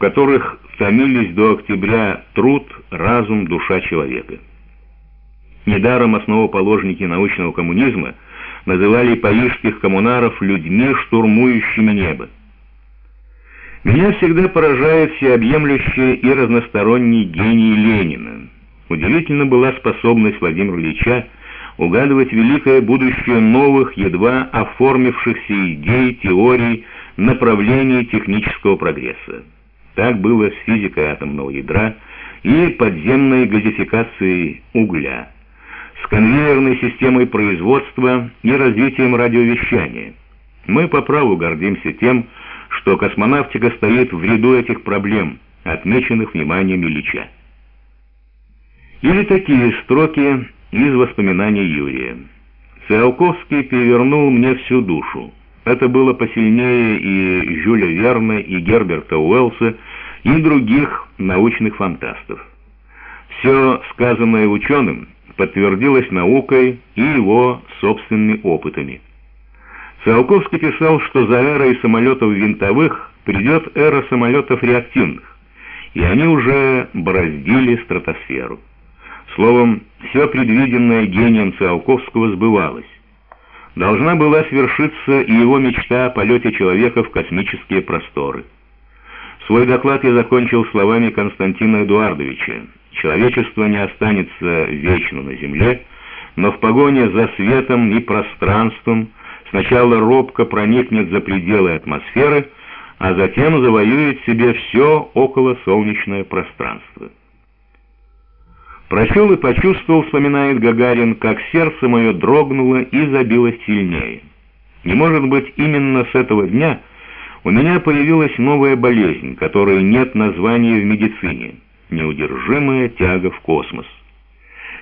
которых томились до октября труд, разум, душа человека. Недаром основоположники научного коммунизма называли парижских коммунаров людьми, штурмующими небо. Меня всегда поражает всеобъемлющий и разносторонний гений Ленина. Удивительно была способность Владимира Ильича угадывать великое будущее новых, едва оформившихся идей, теорий, направлений технического прогресса. Так было с физикой атомного ядра и подземной газификацией угля, с конвейерной системой производства и развитием радиовещания. Мы по праву гордимся тем, что космонавтика стоит в ряду этих проблем, отмеченных вниманием Ильича. Или такие строки из воспоминаний Юрия. Циолковский перевернул мне всю душу. Это было посильнее и Жюля Верна, и Герберта Уэллса, и других научных фантастов. Все сказанное ученым подтвердилось наукой и его собственными опытами. Циолковский писал, что за эрой самолетов винтовых придет эра самолетов реактивных, и они уже бороздили стратосферу. Словом, все предвиденное гением Циолковского сбывалось. Должна была свершиться и его мечта о полете человека в космические просторы. Свой доклад я закончил словами Константина Эдуардовича. «Человечество не останется вечно на Земле, но в погоне за светом и пространством сначала робко проникнет за пределы атмосферы, а затем завоюет себе все околосолнечное пространство». Прочел и почувствовал, вспоминает Гагарин, как сердце мое дрогнуло и забилось сильнее. Не может быть, именно с этого дня у меня появилась новая болезнь, которой нет названия в медицине — неудержимая тяга в космос.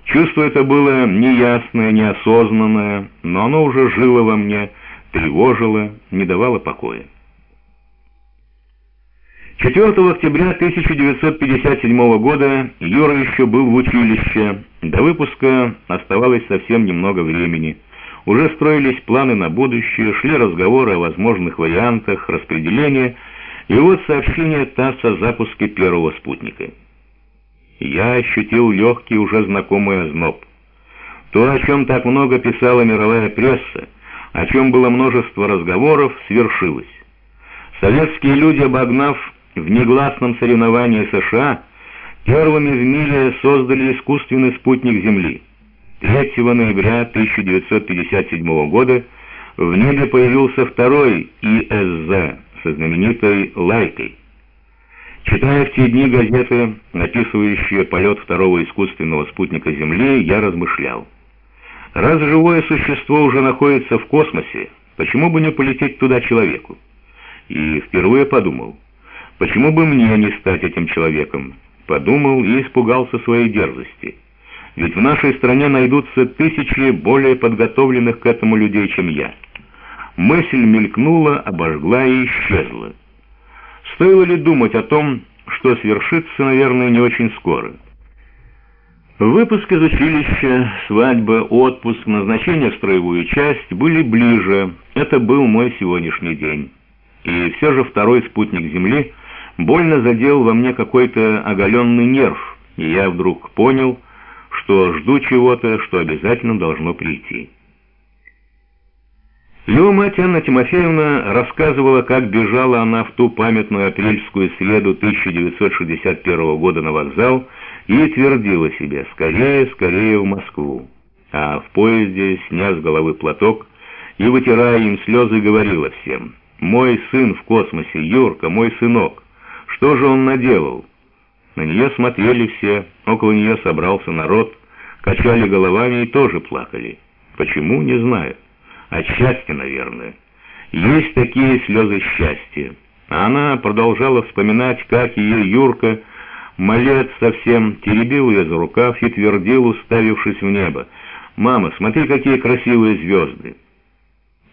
Чувство это было неясное, неосознанное, но оно уже жило во мне, тревожило, не давало покоя. 4 октября 1957 года Юра еще был в училище. До выпуска оставалось совсем немного времени. Уже строились планы на будущее, шли разговоры о возможных вариантах распределения, и вот сообщение ТАСС о запуске первого спутника. Я ощутил легкий, уже знакомый озноб. То, о чем так много писала мировая пресса, о чем было множество разговоров, свершилось. Советские люди, обогнав в негласном соревновании США первыми в мире создали искусственный спутник Земли. 3 ноября 1957 года в небе появился второй ИСЗ со знаменитой «Лайкой». Читая в те дни газеты, описывающие полет второго искусственного спутника Земли, я размышлял. Раз живое существо уже находится в космосе, почему бы не полететь туда человеку? И впервые подумал – Почему бы мне не стать этим человеком? Подумал и испугался своей дерзости. Ведь в нашей стране найдутся тысячи более подготовленных к этому людей, чем я. Мысль мелькнула, обожгла и исчезла. Стоило ли думать о том, что свершится, наверное, не очень скоро? Выпуск из училища, свадьба, отпуск, назначение в строевую часть были ближе. Это был мой сегодняшний день. И все же второй спутник Земли — больно задел во мне какой-то оголенный нерв, и я вдруг понял, что жду чего-то, что обязательно должно прийти. Его мать Анна Тимофеевна рассказывала, как бежала она в ту памятную апрельскую среду 1961 года на вокзал и твердила себе «скорее, скорее в Москву». А в поезде, сняв с головы платок и вытирая им слезы, говорила всем «Мой сын в космосе, Юрка, мой сынок». Что же он наделал? На нее смотрели все, около нее собрался народ, качали головами и тоже плакали. Почему, не знаю. От счастья, наверное. Есть такие слезы счастья. А она продолжала вспоминать, как ее Юрка, малец совсем, теребил ее за рукав и твердил, уставившись в небо. «Мама, смотри, какие красивые звезды!»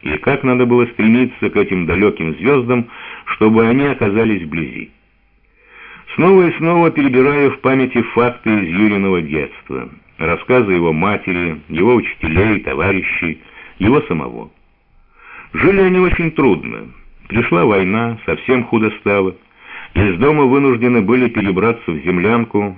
И как надо было стремиться к этим далеким звездам, чтобы они оказались вблизи. Снова и снова перебираю в памяти факты из Юриного детства, рассказы его матери, его учителей, товарищей, его самого. Жили они очень трудно. Пришла война, совсем худо стало. Из дома вынуждены были перебраться в землянку,